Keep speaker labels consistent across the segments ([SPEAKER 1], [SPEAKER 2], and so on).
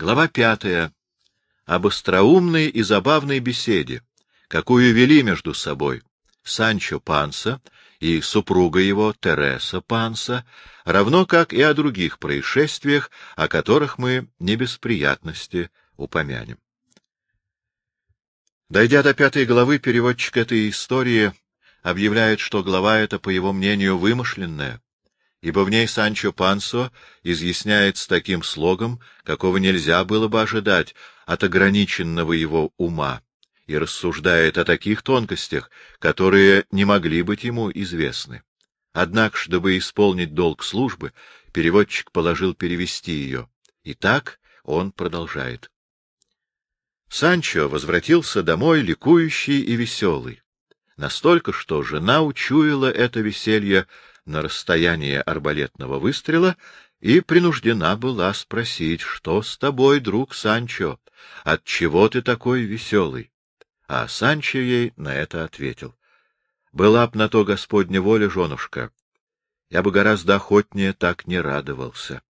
[SPEAKER 1] Глава пятая. Об остроумной и забавной беседе, какую вели между собой Санчо Панса и супруга его Тереса Панса, равно как и о других происшествиях, о которых мы не без приятности упомянем. Дойдя до пятой главы, переводчик этой истории объявляет, что глава эта, по его мнению, вымышленная, ибо в ней Санчо Пансо изъясняет с таким слогом, какого нельзя было бы ожидать от ограниченного его ума, и рассуждает о таких тонкостях, которые не могли быть ему известны. Однако, чтобы исполнить долг службы, переводчик положил перевести ее. И так он продолжает. Санчо возвратился домой ликующий и веселый. Настолько, что жена учуяла это веселье на расстоянии арбалетного выстрела и принуждена была спросить, что с тобой, друг Санчо, отчего ты такой веселый? А Санчо ей на это ответил. Была б на то Господня воля, женушка, я бы гораздо охотнее так не радовался.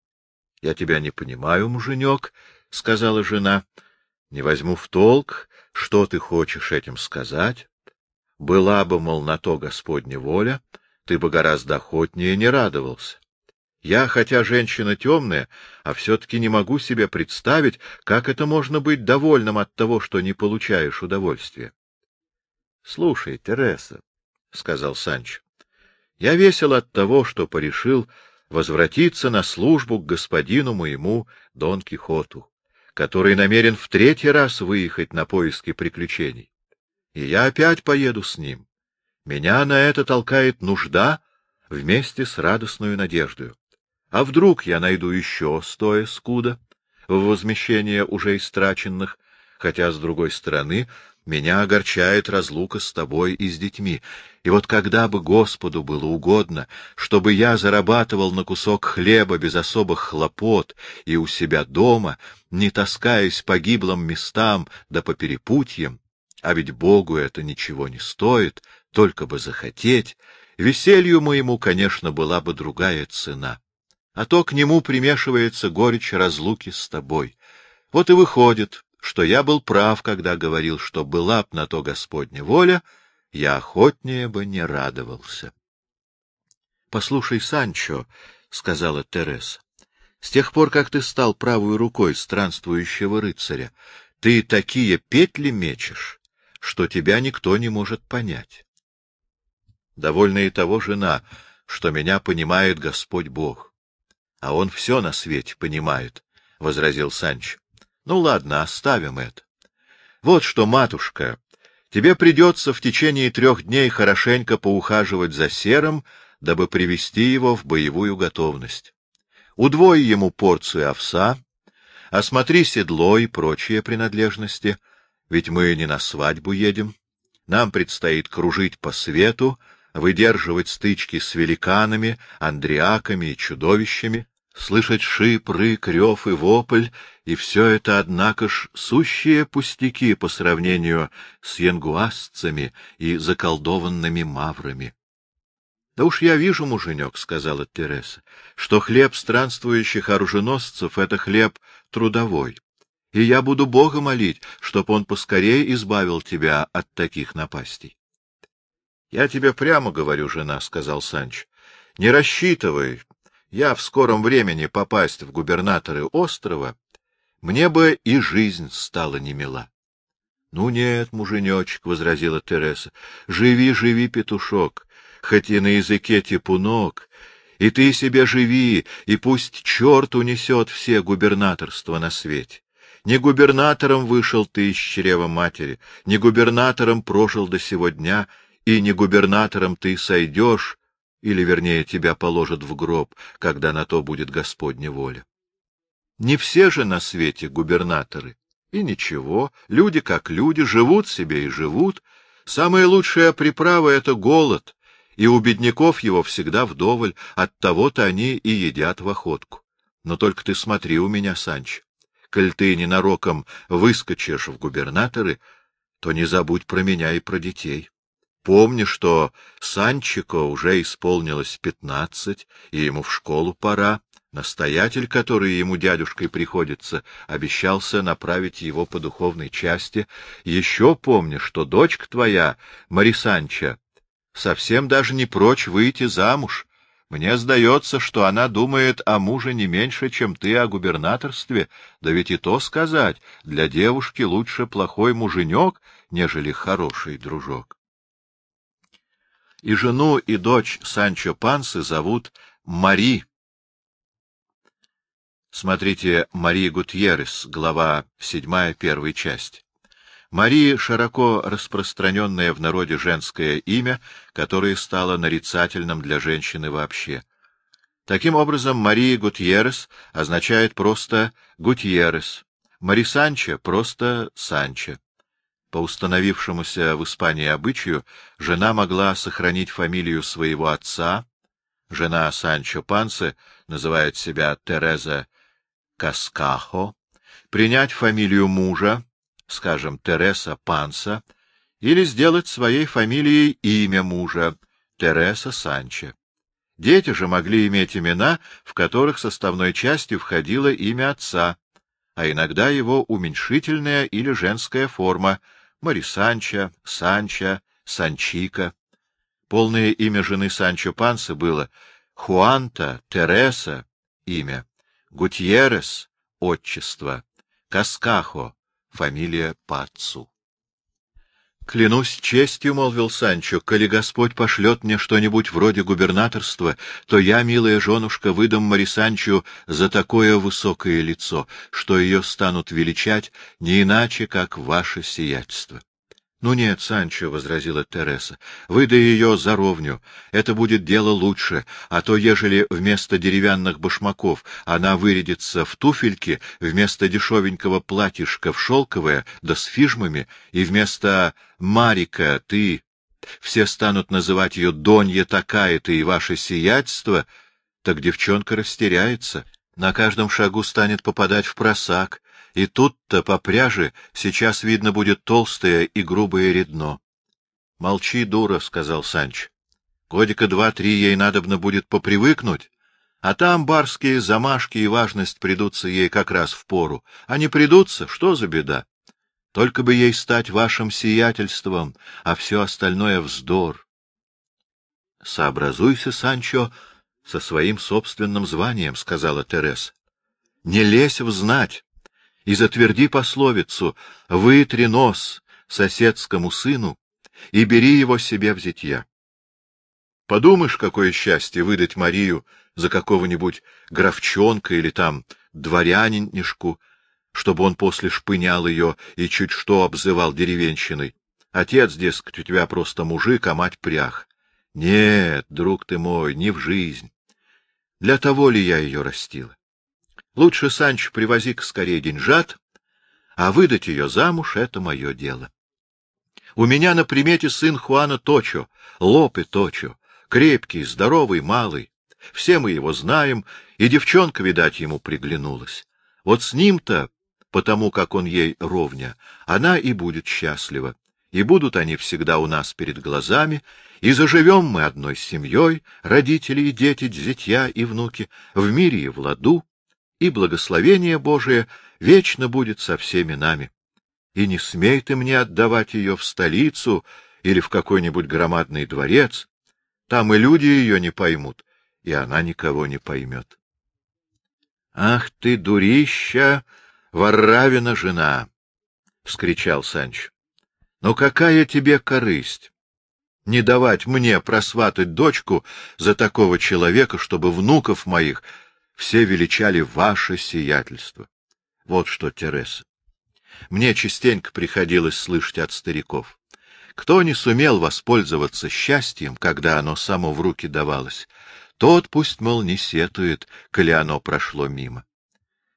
[SPEAKER 1] — Я тебя не понимаю, муженек, — сказала жена, — не возьму в толк, что ты хочешь этим сказать. Была бы, мол, на то Господня воля, ты бы гораздо охотнее не радовался. Я, хотя женщина темная, а все-таки не могу себе представить, как это можно быть довольным от того, что не получаешь удовольствия. — Слушай, Тереса, — сказал Санч, — я весел от того, что порешил возвратиться на службу к господину моему Дон Кихоту, который намерен в третий раз выехать на поиски приключений. И я опять поеду с ним. Меня на это толкает нужда вместе с радостной надеждой. А вдруг я найду еще стоя скуда в возмещение уже истраченных, хотя, с другой стороны, меня огорчает разлука с тобой и с детьми. И вот когда бы Господу было угодно, чтобы я зарабатывал на кусок хлеба без особых хлопот и у себя дома, не таскаясь по гиблым местам да по перепутьям, а ведь Богу это ничего не стоит, только бы захотеть, веселью моему, конечно, была бы другая цена. А то к нему примешивается горечь разлуки с тобой. Вот и выходит, что я был прав, когда говорил, что была б на то Господня воля, я охотнее бы не радовался. — Послушай, Санчо, — сказала Терesa, — с тех пор, как ты стал правой рукой странствующего рыцаря, ты такие петли мечешь, что тебя никто не может понять. Довольна и того жена, что меня понимает Господь Бог. А он все на свете понимает, — возразил Санч. Ну ладно, оставим это. Вот что, матушка, тебе придется в течение трех дней хорошенько поухаживать за серым, дабы привести его в боевую готовность. Удвой ему порцию овса, осмотри седло и прочие принадлежности, ведь мы не на свадьбу едем. Нам предстоит кружить по свету, выдерживать стычки с великанами, андриаками и чудовищами, слышать шип, рык, рев и вопль, и все это, однако ж, сущие пустяки по сравнению с янгуасцами и заколдованными маврами. — Да уж я вижу, муженек, — сказала Тереса, — что хлеб странствующих оруженосцев — это хлеб трудовой, и я буду Бога молить, чтоб он поскорее избавил тебя от таких напастей. — Я тебе прямо говорю, жена, — сказал Санч, — не рассчитывай, я в скором времени попасть в губернаторы острова, мне бы и жизнь стала немила. — Ну нет, муженечек, — возразила Тереса, — живи, живи, петушок, хоть и на языке типунок, и ты себе живи, и пусть черт унесет все губернаторства на свете. Не губернатором вышел ты из чрева матери, не губернатором прожил до сего дня — и не губернатором ты сойдешь, или, вернее, тебя положат в гроб, когда на то будет Господня воля. Не все же на свете губернаторы. И ничего, люди как люди, живут себе и живут. Самая лучшая приправа — это голод, и у бедняков его всегда вдоволь, от того-то они и едят в охотку. Но только ты смотри у меня, Санч, коль ты ненароком выскочишь в губернаторы, то не забудь про меня и про детей. Помни, что Санчико уже исполнилось пятнадцать, и ему в школу пора, Настоятель, который ему дядюшкой приходится, обещался направить его по духовной части. Еще помни, что дочка твоя, Марисанча, совсем даже не прочь выйти замуж. Мне сдается, что она думает о муже не меньше, чем ты о губернаторстве. Да ведь и то сказать, для девушки лучше плохой муженек, нежели хороший дружок. И жену, и дочь Санчо Пансы зовут Мари. Смотрите Мари Гутьеррес, глава 7, первая часть. Мария — широко распространенное в народе женское имя, которое стало нарицательным для женщины вообще. Таким образом, Мария Гутьеррес означает просто Гутьеррес, Мари Санчо — просто Санчо. По установившемуся в Испании обычаю, жена могла сохранить фамилию своего отца, жена Санчо Пансе называет себя Тереза Каскахо, принять фамилию мужа, скажем, Тереса Панса, или сделать своей фамилией имя мужа, Тереса Санче. Дети же могли иметь имена, в которых составной частью входило имя отца, а иногда его уменьшительная или женская форма — Марисанча, Санча, Санчика. Полное имя жены Санчо Панса было Хуанта, Тереса — имя, Гутьерес — отчество, Каскахо фамилия по отцу. — Клянусь честью, — молвил Санчо, — коли Господь пошлет мне что-нибудь вроде губернаторства, то я, милая женушка, выдам Мари Санчо за такое высокое лицо, что ее станут величать не иначе, как ваше сиятельство. — Ну нет, Санчо, — возразила Тереса, — выдай ее за ровню. Это будет дело лучше, а то, ежели вместо деревянных башмаков она вырядится в туфельки, вместо дешевенького платьишка в шелковое, да с фижмами, и вместо Марика ты... Все станут называть ее Донья такая-то и ваше сиятельство, так девчонка растеряется, на каждом шагу станет попадать в просак, и тут-то по пряже сейчас видно будет толстое и грубое редно. — Молчи, дура, — сказал Санч. — Годика два-три ей надобно будет попривыкнуть, а там барские замашки и важность придутся ей как раз в пору. А не придутся, что за беда? Только бы ей стать вашим сиятельством, а все остальное — вздор. — Сообразуйся, Санчо, со своим собственным званием, — сказала Терес. — Не лезь в знать и затверди пословицу «Вытри нос соседскому сыну и бери его себе в зятья». Подумаешь, какое счастье выдать Марию за какого-нибудь графчонка или там дворянинишку, чтобы он после шпынял ее и чуть что обзывал деревенщиной. Отец, дескать, у тебя просто мужик, а мать прях. Нет, друг ты мой, не в жизнь. Для того ли я ее растила? Лучше, Санч, привози-ка скорее деньжат, а выдать ее замуж — это мое дело. У меня на примете сын Хуана Точо, Лопе Точо, крепкий, здоровый, малый. Все мы его знаем, и девчонка, видать, ему приглянулась. Вот с ним-то, потому как он ей ровня, она и будет счастлива. И будут они всегда у нас перед глазами, и заживем мы одной семьей, родители и дети, зятья и внуки, в мире и в ладу, и благословение Божие вечно будет со всеми нами. И не смей ты мне отдавать ее в столицу или в какой-нибудь громадный дворец. Там и люди ее не поймут, и она никого не поймет. — Ах ты, дурища, воравина жена! — вскричал Санч. — Но какая тебе корысть? Не давать мне просватать дочку за такого человека, чтобы внуков моих все величали ваше сиятельство. Вот что, Тереса. Мне частенько приходилось слышать от стариков. Кто не сумел воспользоваться счастьем, когда оно само в руки давалось, тот пусть, мол, не сетует, коли оно прошло мимо.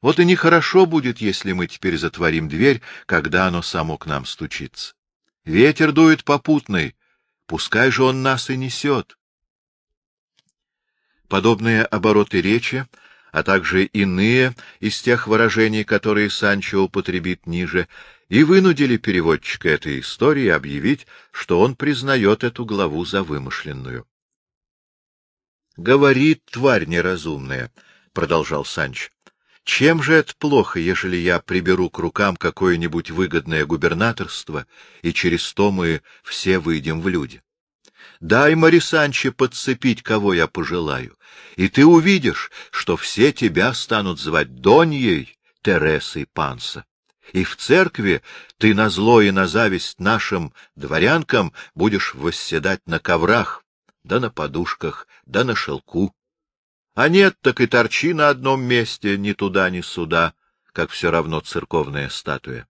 [SPEAKER 1] Вот и нехорошо будет, если мы теперь затворим дверь, когда оно само к нам стучится. Ветер дует попутный, пускай же он нас и несет. Подобные обороты речи а также иные из тех выражений, которые Санчо употребит ниже, и вынудили переводчика этой истории объявить, что он признает эту главу за вымышленную. — Говорит, тварь неразумная, — продолжал Санч. — Чем же это плохо, ежели я приберу к рукам какое-нибудь выгодное губернаторство, и через то мы все выйдем в люди? Дай, Мари Санче, подцепить, кого я пожелаю, и ты увидишь, что все тебя станут звать Доньей Тересой Панса. И в церкви ты на зло и на зависть нашим дворянкам будешь восседать на коврах, да на подушках, да на шелку. А нет, так и торчи на одном месте, ни туда, ни сюда, как все равно церковная статуя.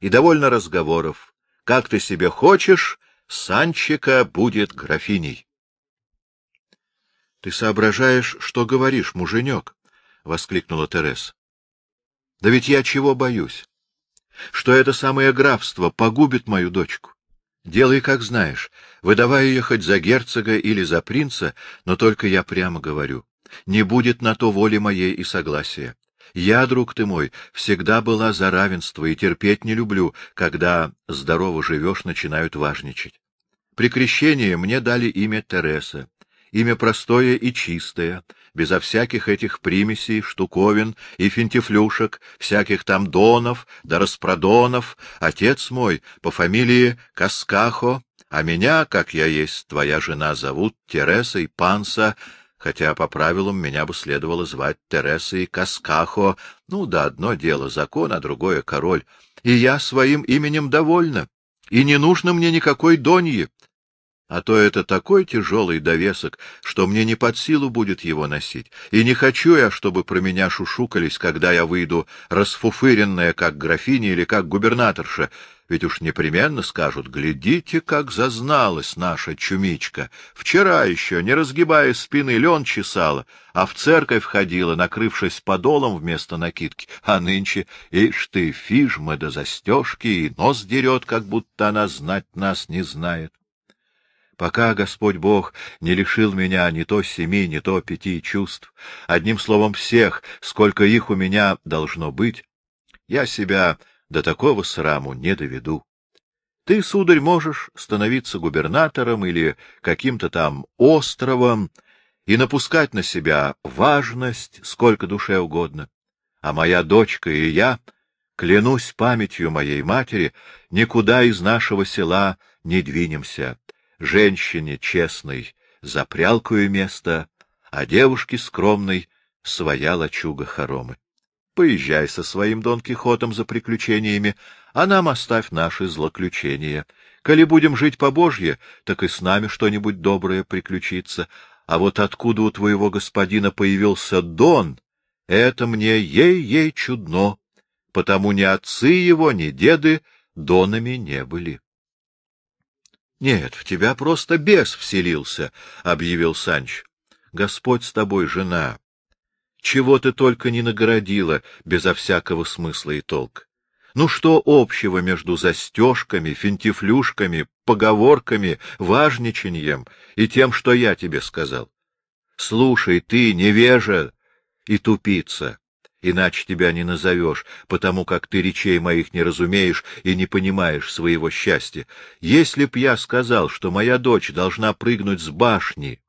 [SPEAKER 1] И довольно разговоров. Как ты себе хочешь, Санчика будет графиней. — Ты соображаешь, что говоришь, муженек? — воскликнула Терес. — Да ведь я чего боюсь? Что это самое графство погубит мою дочку. Делай, как знаешь, выдавай ее хоть за герцога или за принца, но только я прямо говорю. Не будет на то воли моей и согласия. Я, друг ты мой, всегда была за равенство и терпеть не люблю, когда здорово живешь, начинают важничать. При крещении мне дали имя Тереса, имя простое и чистое, безо всяких этих примесей, штуковин и финтифлюшек, всяких там донов да распродонов, отец мой по фамилии Каскахо, а меня, как я есть твоя жена, зовут Тересой Панса, хотя по правилам меня бы следовало звать Тересой Каскахо, ну да одно дело закон, а другое король, и я своим именем довольна, и не нужно мне никакой доньи, а то это такой тяжелый довесок, что мне не под силу будет его носить. И не хочу я, чтобы про меня шушукались, когда я выйду расфуфыренная, как графиня или как губернаторша, ведь уж непременно скажут, глядите, как зазналась наша чумичка. Вчера еще, не разгибая спины, лен чесала, а в церковь ходила, накрывшись подолом вместо накидки, а нынче, ишь ты, фижма да застежки, и нос дерет, как будто она знать нас не знает. Пока Господь Бог не лишил меня ни то семи, ни то пяти чувств, одним словом всех, сколько их у меня должно быть, я себя до такого сраму не доведу. Ты, сударь, можешь становиться губернатором или каким-то там островом и напускать на себя важность, сколько душе угодно. А моя дочка и я, клянусь памятью моей матери, никуда из нашего села не двинемся женщине честной за прялкую место, а девушке скромной своя лачуга хоромы. Поезжай со своим Дон Кихотом за приключениями, а нам оставь наши злоключения. Коли будем жить по-божье, так и с нами что-нибудь доброе приключится. А вот откуда у твоего господина появился Дон, это мне ей-ей чудно, потому ни отцы его, ни деды Донами не были. — Нет, в тебя просто бес вселился, — объявил Санч. — Господь с тобой, жена. Чего ты только не нагородила безо всякого смысла и толк. Ну что общего между застежками, финтифлюшками, поговорками, важничаньем и тем, что я тебе сказал? Слушай, ты невежа и тупица иначе тебя не назовешь, потому как ты речей моих не разумеешь и не понимаешь своего счастья. Если б я сказал, что моя дочь должна прыгнуть с башни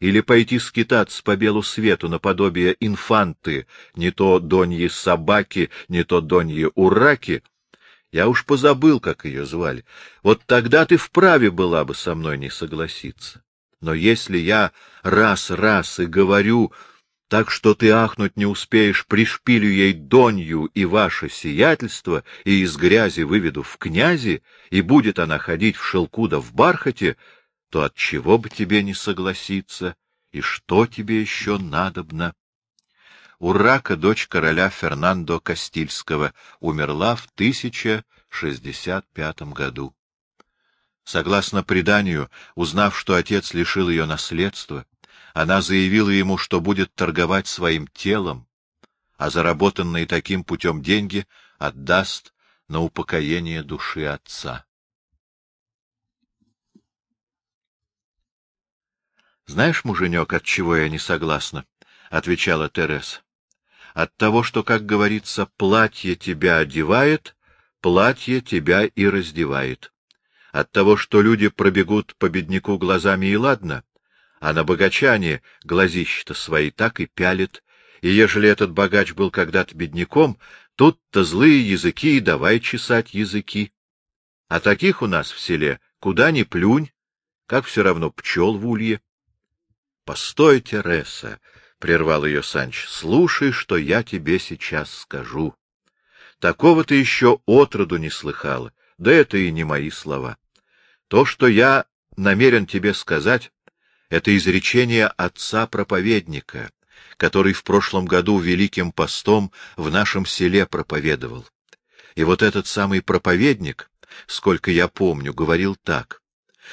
[SPEAKER 1] или пойти скитаться по белу свету наподобие инфанты, не то доньи собаки, не то доньи ураки, я уж позабыл, как ее звали, вот тогда ты вправе была бы со мной не согласиться. Но если я раз-раз и говорю, так что ты ахнуть не успеешь, пришпилю ей донью и ваше сиятельство, и из грязи выведу в князи, и будет она ходить в шелку да в бархате, то от чего бы тебе не согласиться, и что тебе еще надобно? Урака, дочь короля Фернандо Кастильского, умерла в 1065 году. Согласно преданию, узнав, что отец лишил ее наследства, она заявила ему, что будет торговать своим телом, а заработанные таким путем деньги отдаст на упокоение души отца. — Знаешь, муженек, от чего я не согласна? — отвечала Терес. — От того, что, как говорится, платье тебя одевает, платье тебя и раздевает. От того, что люди пробегут по бедняку глазами и ладно, а на богачане глазища свои так и пялит, И ежели этот богач был когда-то бедняком, тут-то злые языки и давай чесать языки. А таких у нас в селе куда ни плюнь, как все равно пчел в улье. — Постой, Тереса, — прервал ее Санч, — слушай, что я тебе сейчас скажу. Такого ты еще отроду не слыхала, да это и не мои слова. То, что я намерен тебе сказать, — это изречение отца-проповедника, который в прошлом году Великим постом в нашем селе проповедовал. И вот этот самый проповедник, сколько я помню, говорил так.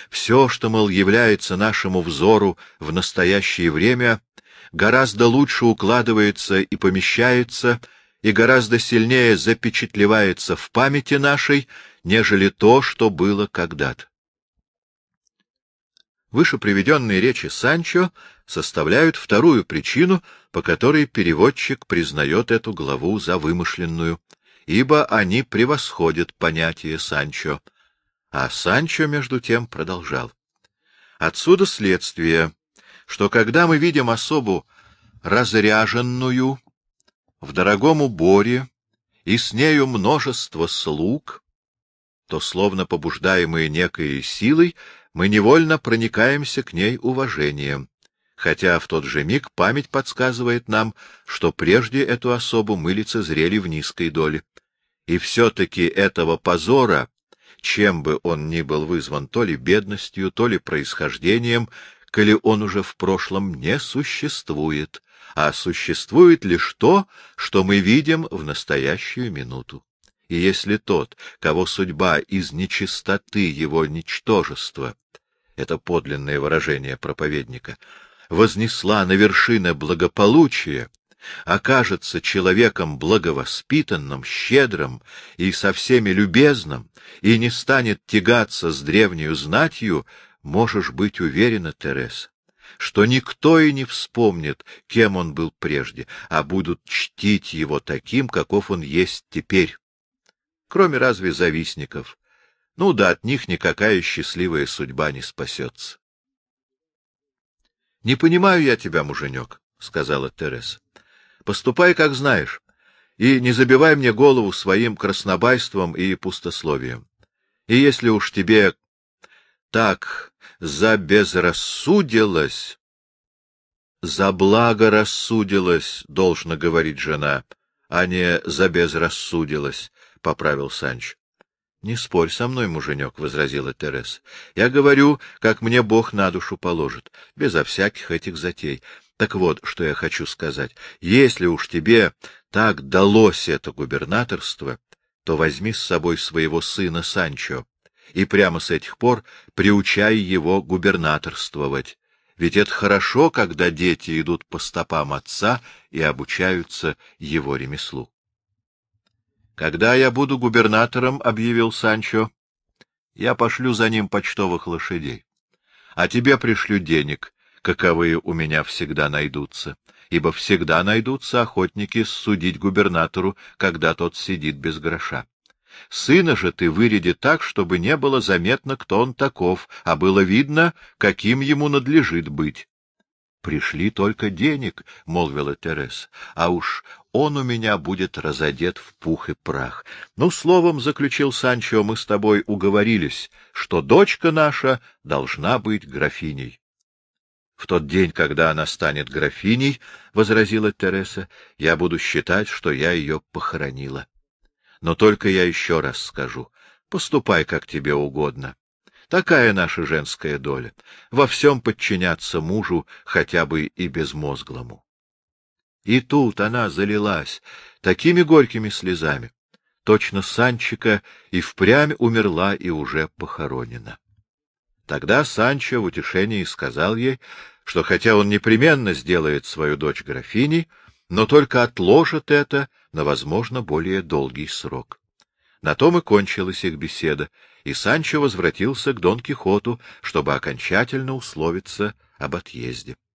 [SPEAKER 1] Все, что, мол, является нашему взору в настоящее время, гораздо лучше укладывается и помещается, и гораздо сильнее запечатлевается в памяти нашей, нежели то, что было когда-то. Выше приведенные речи Санчо составляют вторую причину, по которой переводчик признает эту главу за вымышленную, ибо они превосходят понятие Санчо. А Санчо, между тем, продолжал. Отсюда следствие, что когда мы видим особу разряженную, в дорогом уборе, и с нею множество слуг, то, словно побуждаемые некой силой, мы невольно проникаемся к ней уважением, хотя в тот же миг память подсказывает нам, что прежде эту особу мы лицезрели в низкой доле. И все-таки этого позора, чем бы он ни был вызван то ли бедностью, то ли происхождением, коли он уже в прошлом не существует, а существует лишь то, что мы видим в настоящую минуту. И если тот, кого судьба из нечистоты его ничтожества, это подлинное выражение проповедника, вознесла на вершины благополучия, окажется человеком благовоспитанным, щедрым и со всеми любезным, и не станет тягаться с древнюю знатью, можешь быть уверена, Терesa, что никто и не вспомнит, кем он был прежде, а будут чтить его таким, каков он есть теперь. Кроме разве завистников, ну да от них никакая счастливая судьба не спасется. — Не понимаю я тебя, муженек, — сказала Терesa. — Поступай, как знаешь, и не забивай мне голову своим краснобайством и пустословием. И если уж тебе так забезрассудилось... — За благо рассудилось, — должно говорить жена, а не забезрассудилось, — поправил Санч. Не спорь со мной, муженек, — возразила Терesa. — Я говорю, как мне Бог на душу положит, безо всяких этих затей. Так вот, что я хочу сказать. Если уж тебе так далось это губернаторство, то возьми с собой своего сына Санчо и прямо с этих пор приучай его губернаторствовать. Ведь это хорошо, когда дети идут по стопам отца и обучаются его ремеслу. Когда я буду губернатором, — объявил Санчо, — я пошлю за ним почтовых лошадей. А тебе пришлю денег, каковые у меня всегда найдутся, ибо всегда найдутся охотники судить губернатору, когда тот сидит без гроша. Сына же ты выряди так, чтобы не было заметно, кто он таков, а было видно, каким ему надлежит быть. — Пришли только денег, — молвила Терес, — а уж он у меня будет разодет в пух и прах. Ну, словом, — заключил Санчо, — мы с тобой уговорились, что дочка наша должна быть графиней. — В тот день, когда она станет графиней, — возразила Тереса, — я буду считать, что я ее похоронила. Но только я еще раз скажу, поступай, как тебе угодно. Такая наша женская доля — во всем подчиняться мужу, хотя бы и безмозглому. И тут она залилась такими горькими слезами. Точно Санчика и впрямь умерла и уже похоронена. Тогда Санчо в утешении сказал ей, что хотя он непременно сделает свою дочь графиней, но только отложит это на, возможно, более долгий срок. На том и кончилась их беседа, и Санчо возвратился к Дон Кихоту, чтобы окончательно условиться об отъезде.